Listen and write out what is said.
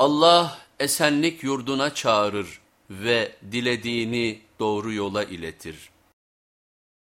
Allah esenlik yurduna çağırır ve dilediğini doğru yola iletir.